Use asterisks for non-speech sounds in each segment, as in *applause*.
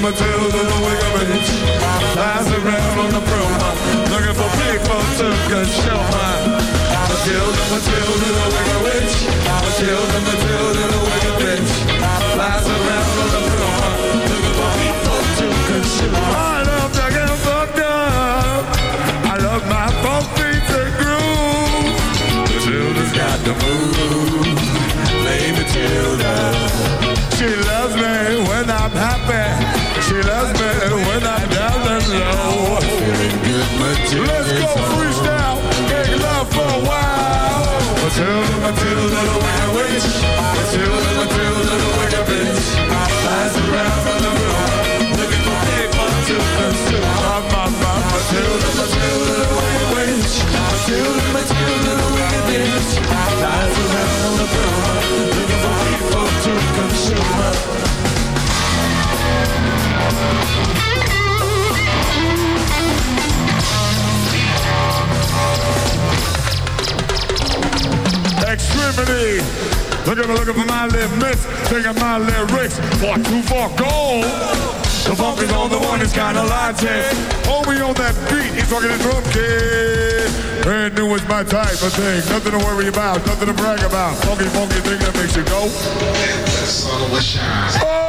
Matilda, wake up and lies around on the broom, looking for people to control my Matilda, Matilda, wake up, Matilda, Matilda. Look at look at my lyrics, think of my lyrics, far too far gone. The funk is on the one that's kinda latte. Oh, we on that beat, he's talking a drum kit. Brand new is my type of thing. Nothing to worry about, nothing to brag about. Funky, funky thing that makes you go. That sun will shine. Oh!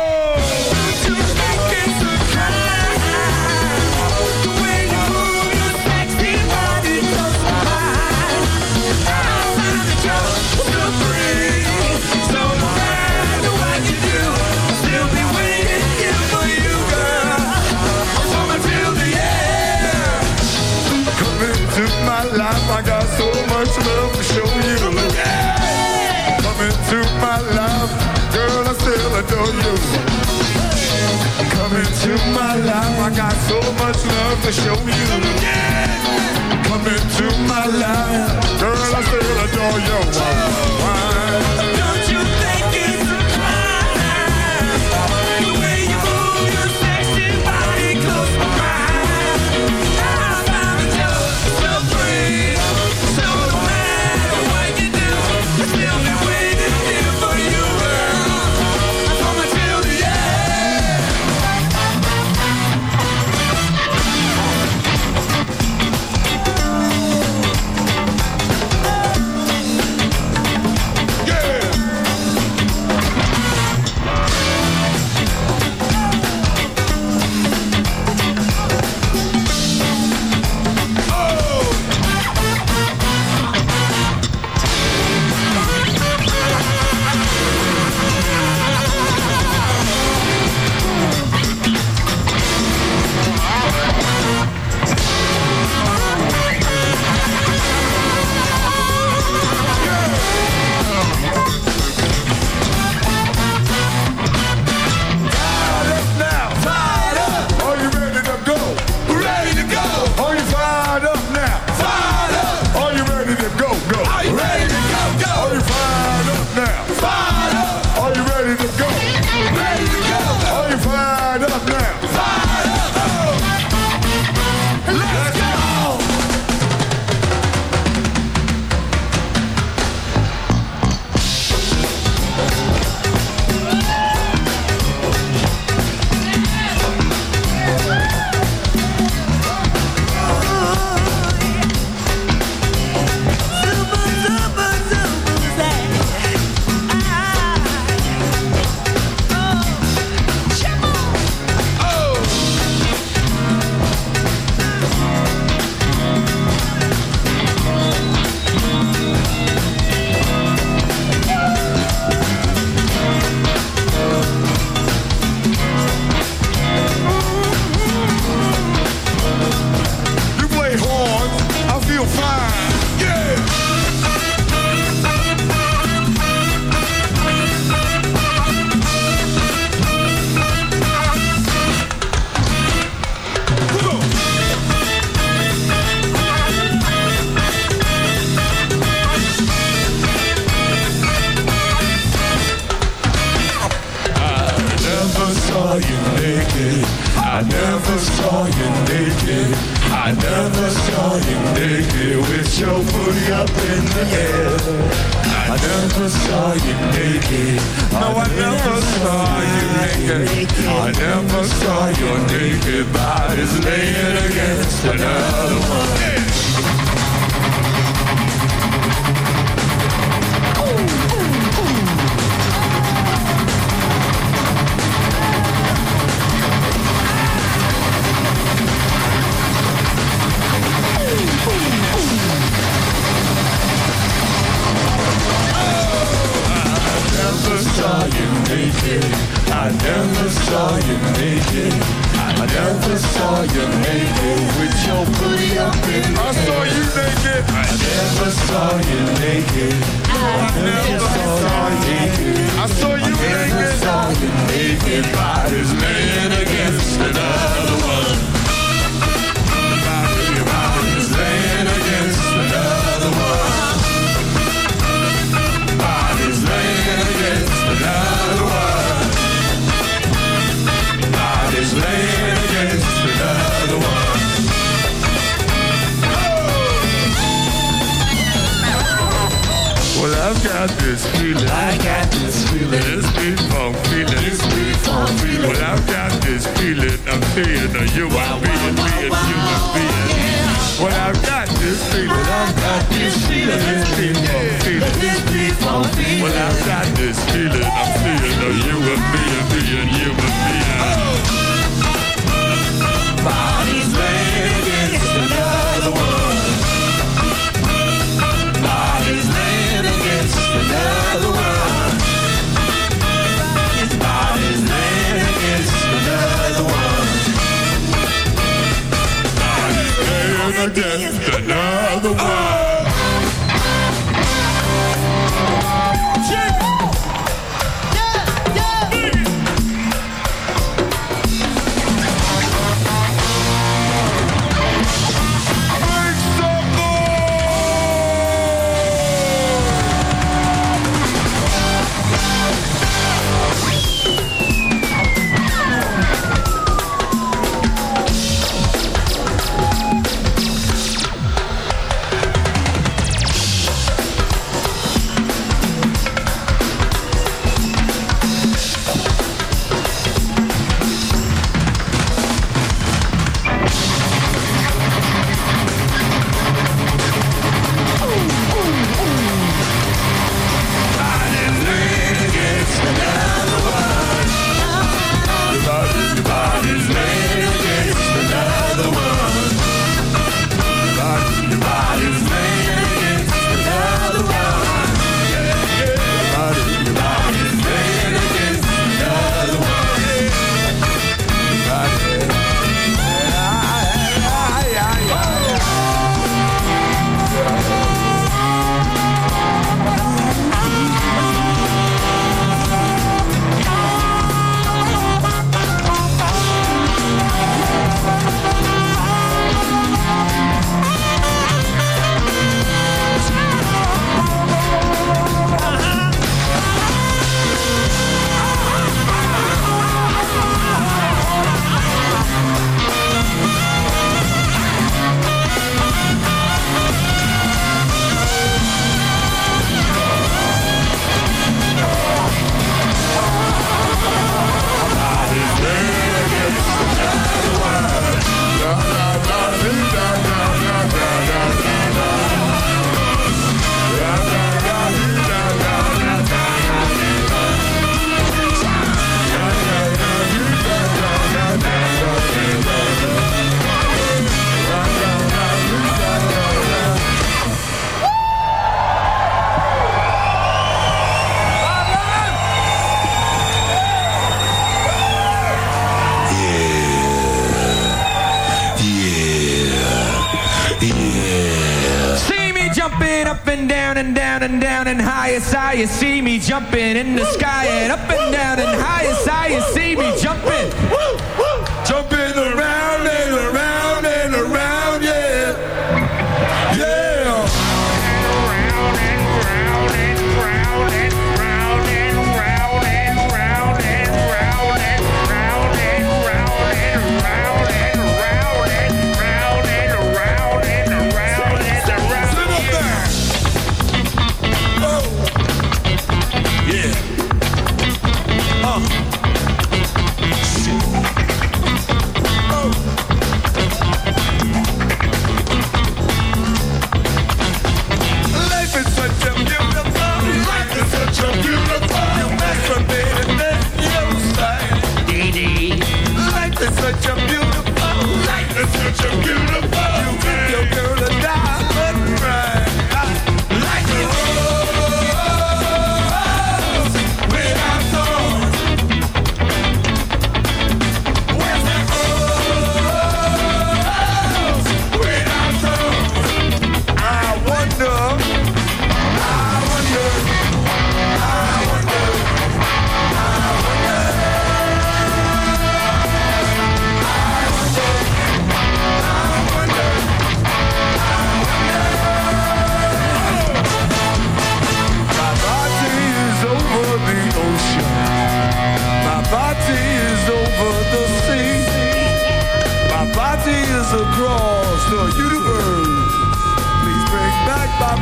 it's you see me jumping in the sky and up in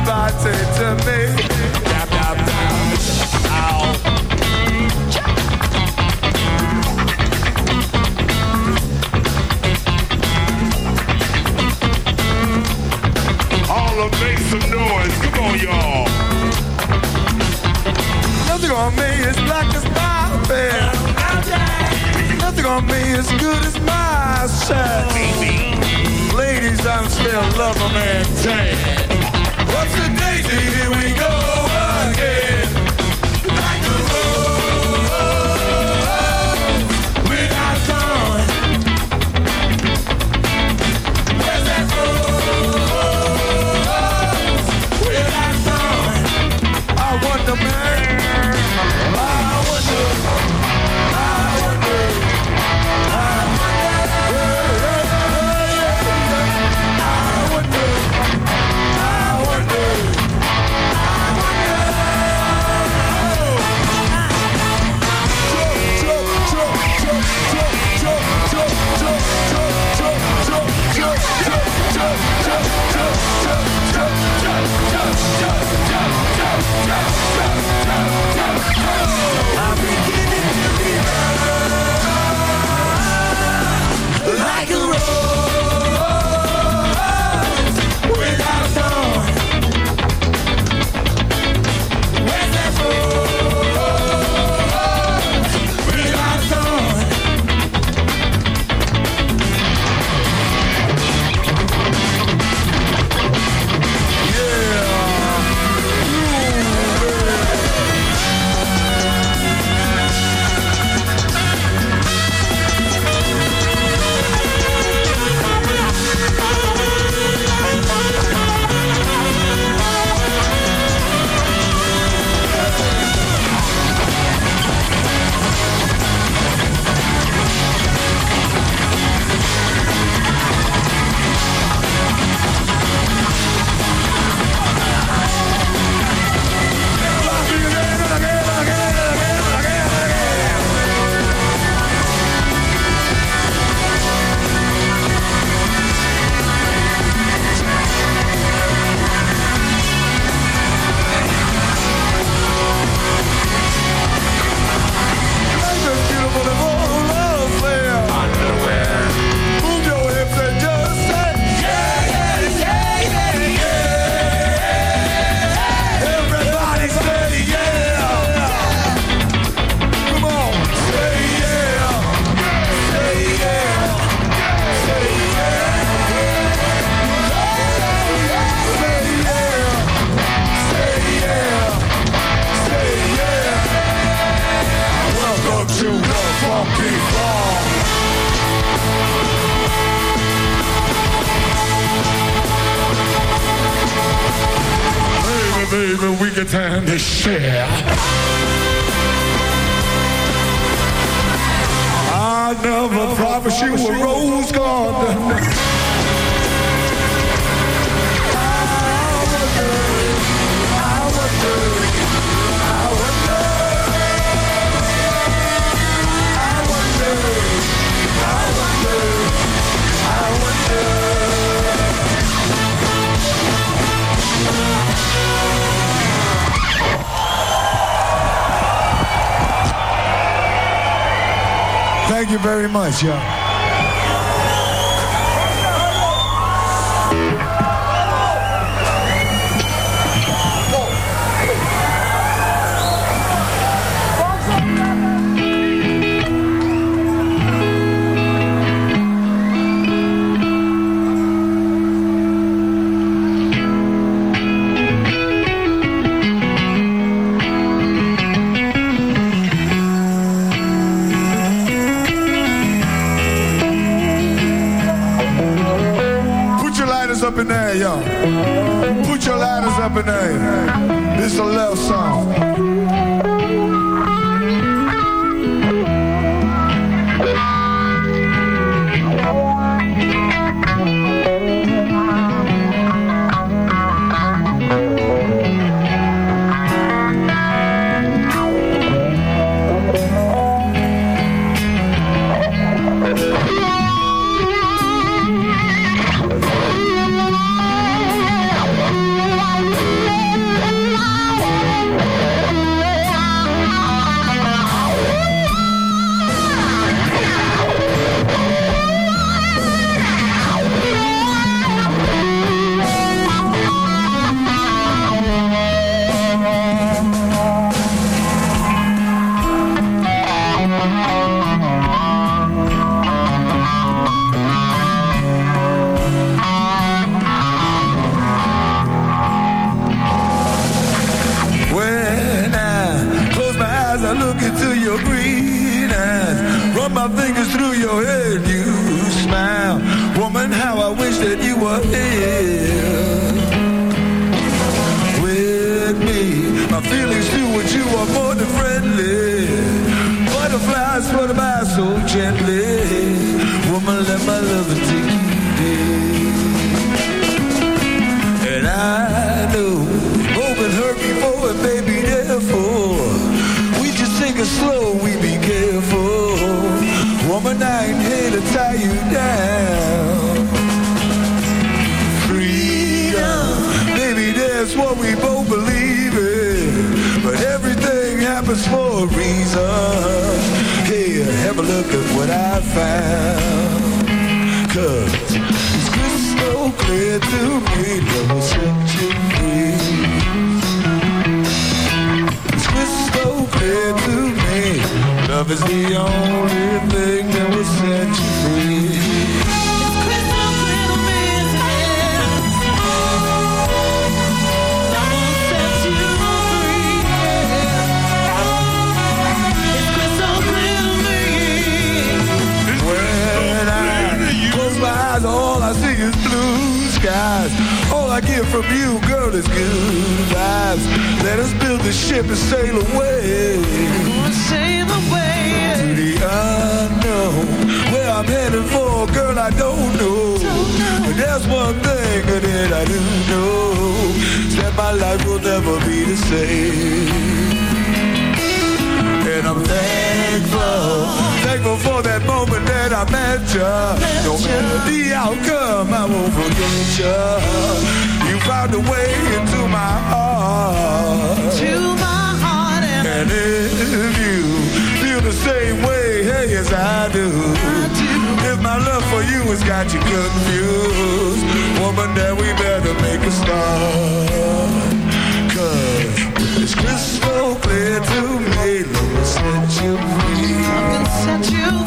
everybody to me. Yap, yap, yap. Ow. All make some noise. Come on, y'all. Nothing on me is black as my bed. Nothing on me is good as my shirt. Ladies, I'm still love a man tan. The daisy? You very much, y'all. Be. And I'm thankful, thankful for that moment that I met ya. No matter the outcome, I won't forget ya. You found a way into my heart. And if you feel the same way, hey, as I do, if my love for you has got you confused, woman, then we better make a start. It's crystal clear to me, love will set you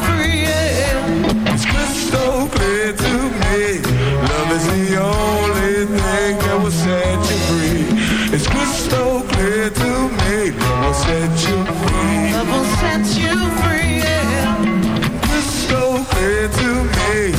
free. It's crystal clear to me, love is the only thing that will set you free. It's crystal clear to me, love will set you free. Crystal clear to me,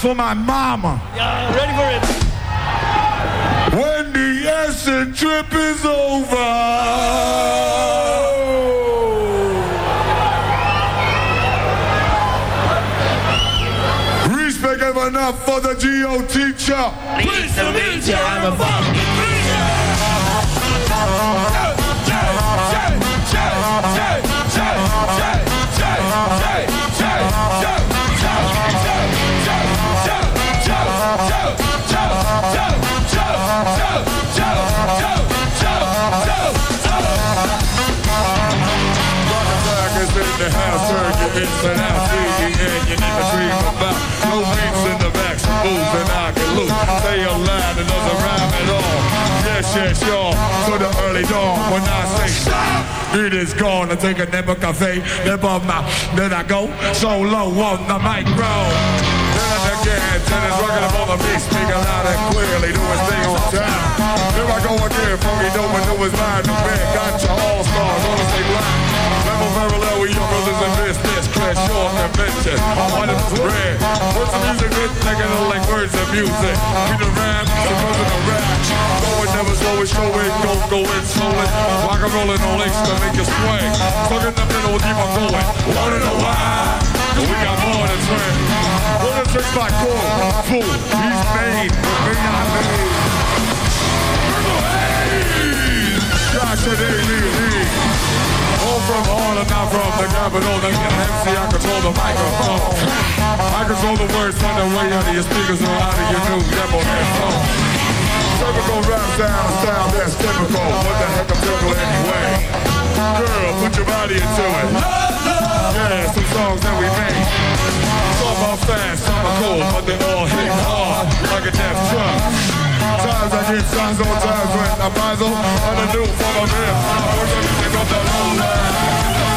for my mama. Yeah, ready for it. When the acid trip is over. Respect have enough for the GO teacher. Please to meet you, I'm a fucking Rockers in the house, turn your inside out, digging in, you need to dream about. No beats in the back, some moves and I can lose. Stay alive, it doesn't rhyme at all. Yes, yes, y'all, to the early dawn. When I say stop, it is gone. I take a nip of cafe, nip of my, then I go so low on the micro. Again, then it's rocking up on the beat, speaking loud and clearly, do his thing on time. Here I go again, funky dope and do his mind, the band got your all stars, on the line. Parallel with your brothers in business, crash your convention. One of the red. What's the music good? Thinking of like words of music. We the rap, the personal rap. Going never slow it, show it, go, go it, slowly. Rock and rolling on links to make you swing. Stuck in the middle, keep on going. Wanna? We got more than twin. What a trick by Cool. Fool, he's made. Me not made. Hey! Josh and A.D.E. All from Harlem, not from the capital. Then get an MC, I control the microphone. I control the words on the way out of your speakers or out of your new demo headphone. Typical rap sound, sound that's typical. What the heck I'm typical anyway? Girl, put your body into it. Yeah, some songs that we made. Some are fast, some are cool, but they all hit hard like a death truck. Times I get signs on times when I puzzle on the new from a man. Where's the music of the? Where's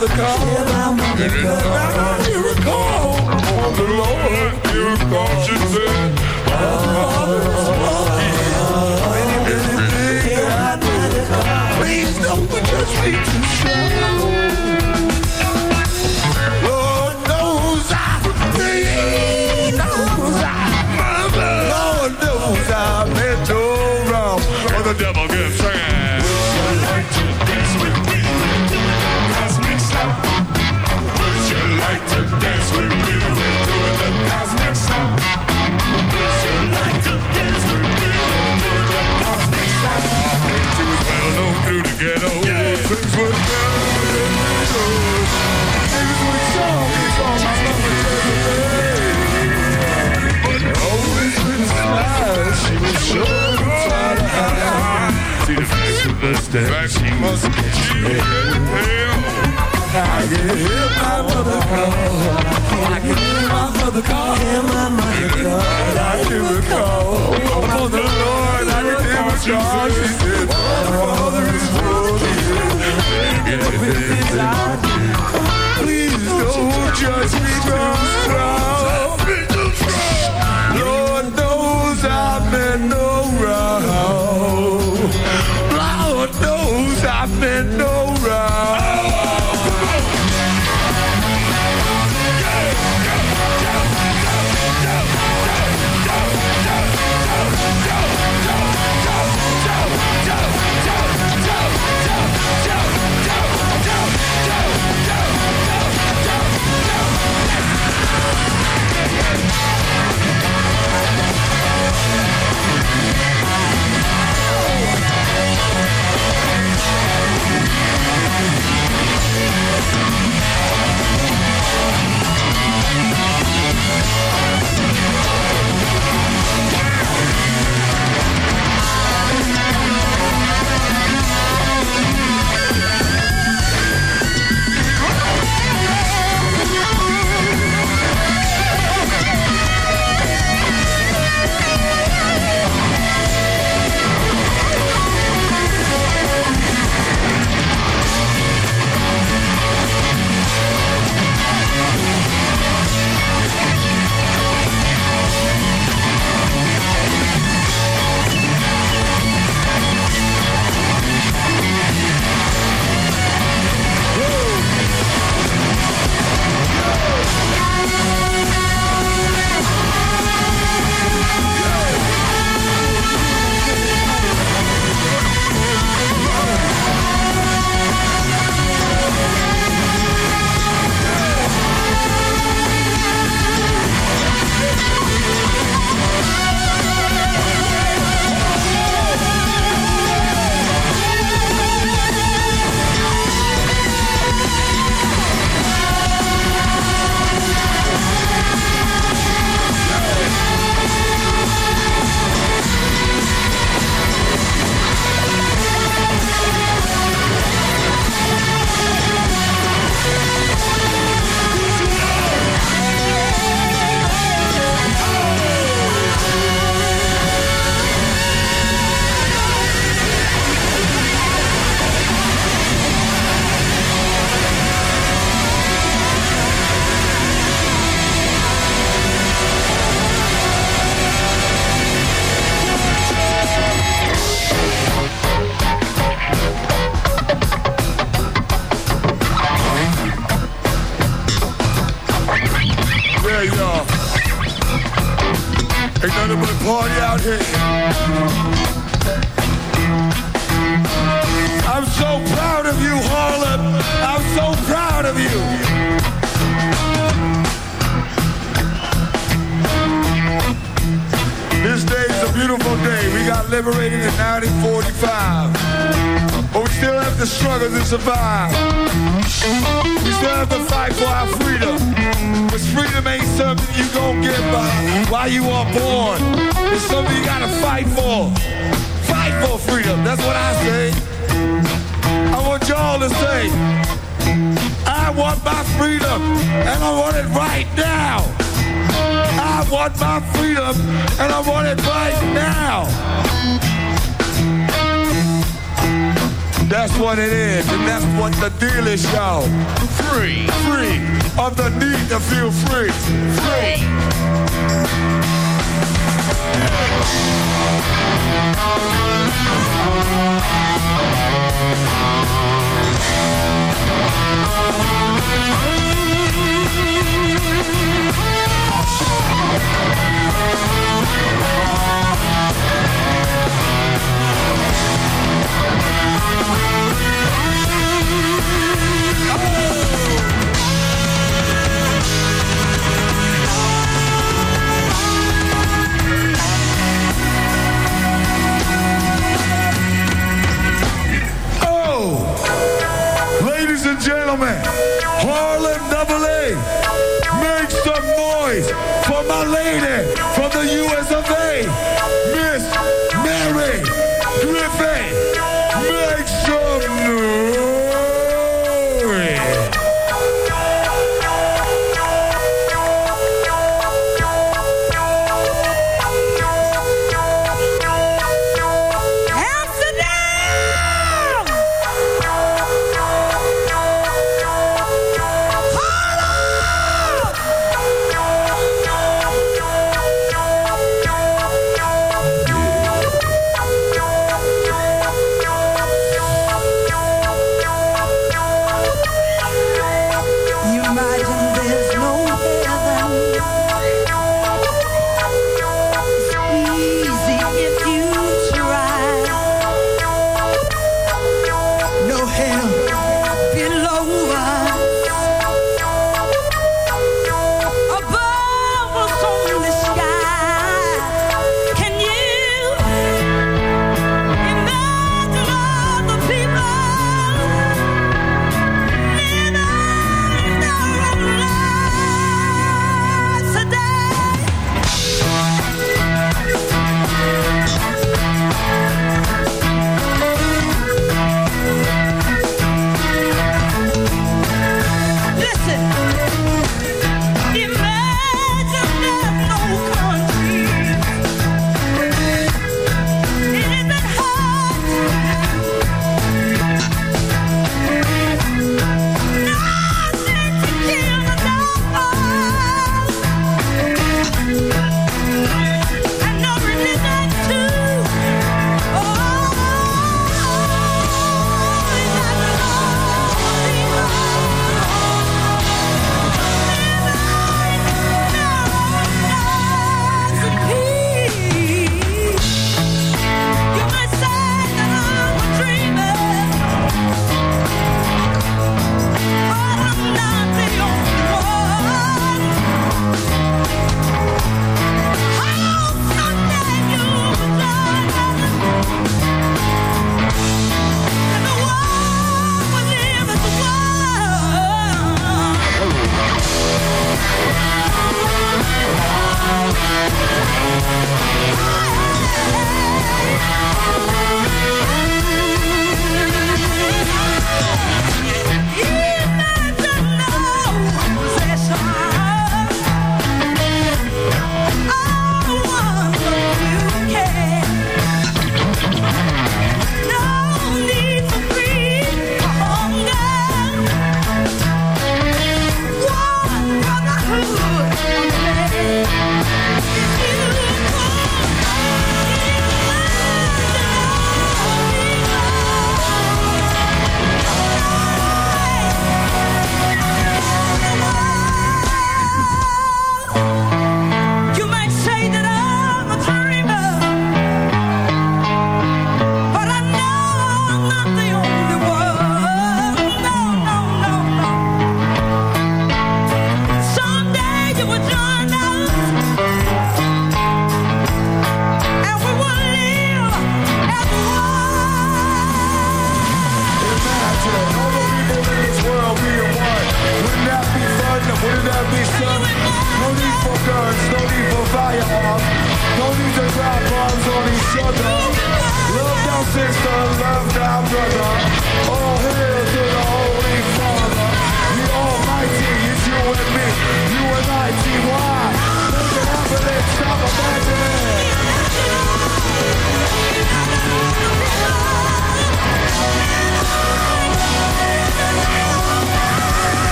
mother call. Hear my mother call. I hear her call. Oh, the Lord, hear her call. She said, Please don't touch me too strong. She must. I can hear my mother call. I can hear my mother call. Hear my mother call. I hear her call. Oh, the Lord, I can hear. She said, Father is Please don't judge me strong. Lord knows I've been no wrong. I've been no wrong. I want my freedom, and I want it right now. I want my freedom, and I want it right now. That's what it is, and that's what the deal is, y'all. Free, free of the need to feel free. Free. Gentlemen, Harlem Double A, make some noise for my lady from the US of A, Miss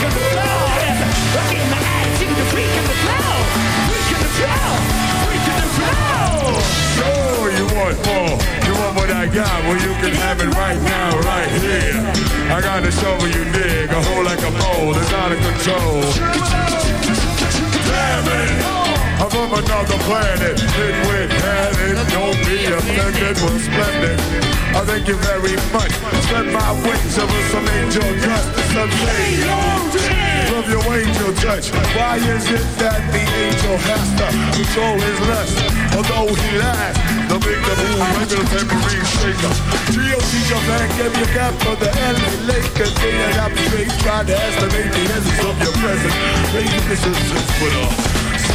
freak the my freak the. Freak the. Freak the you want. You want what I got, well you can have it right now, right here. I got to shovel you dig, a hole like a bowl, it's out of control. Damn it! From another planet, hit with heaven, don't be offended, we're splendid. I thank you very much. Spread my wings over some angel dust, some. Love your angel touch. Why is it that the angel has to control his lust? Although he lies, the big the boom, regular tambourine shaker. G.O.C. Japan gave you gap for the LA Lakers. They ain't got straight trying to estimate the essence of your presence. Maybe this is just for the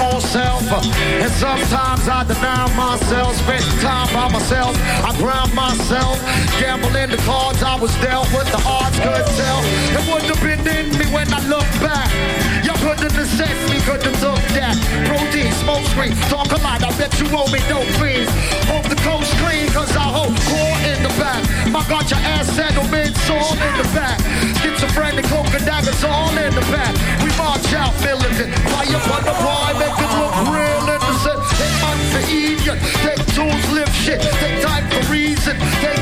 own self. And sometimes I deny myself, spend time by myself. I grind myself, gambling the cards I was dealt with, the odds could tell. It wouldn't have been in me when I look back. Y'all couldn't have sent me, couldn't have took that. Protein, smoke screen, talk a lot, I bet you owe me no fees. Hope the coast clean, cause I hope core in the back. My God, your ass settlement, all in the back. Schizophrenic, coke and daggers all in the back. We march out, militant. Fire on the make look real innocent. They act for idiot, they Jews live shit, they die for reason. They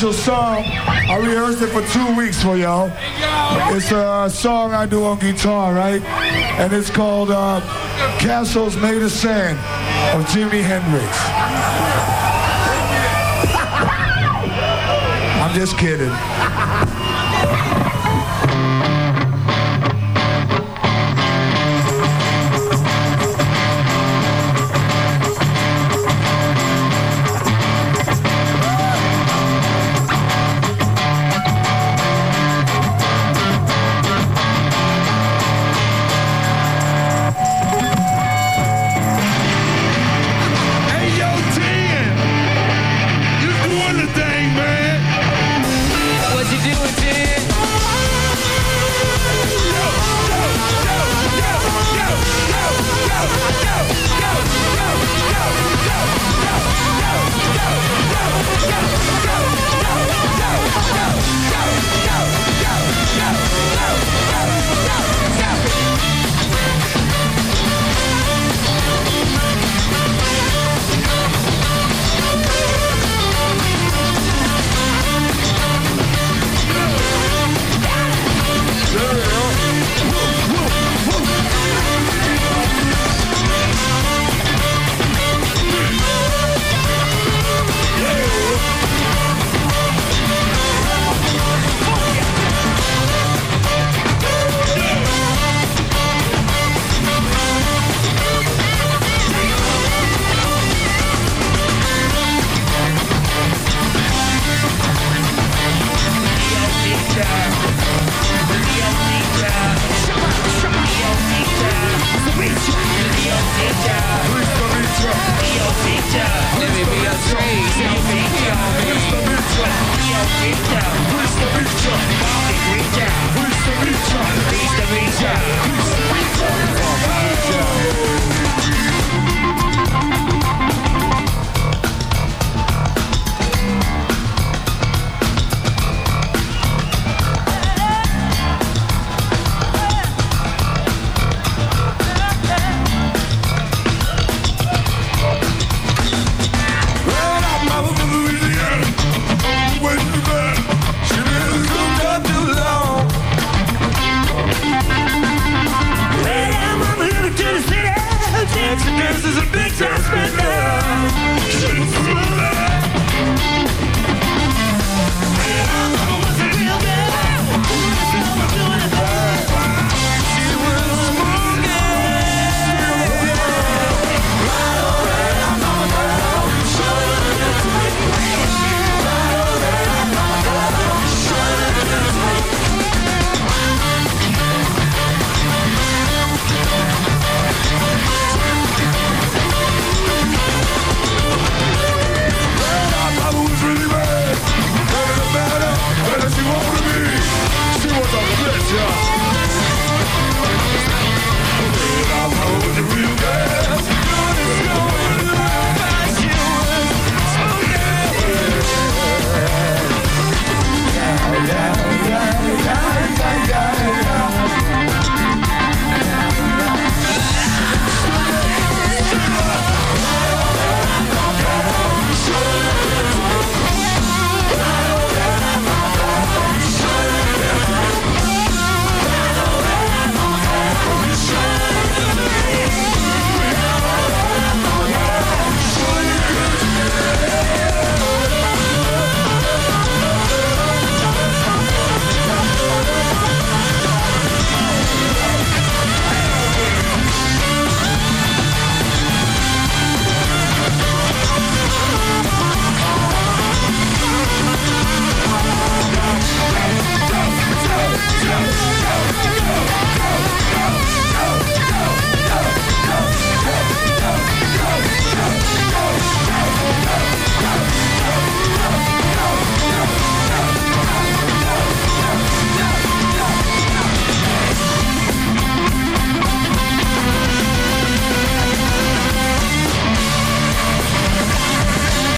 special song. I rehearsed it for two weeks for y'all. It's a uh, song I do on guitar, right? And it's called uh, Castles Made of Sand of Jimi Hendrix. *laughs* I'm just kidding.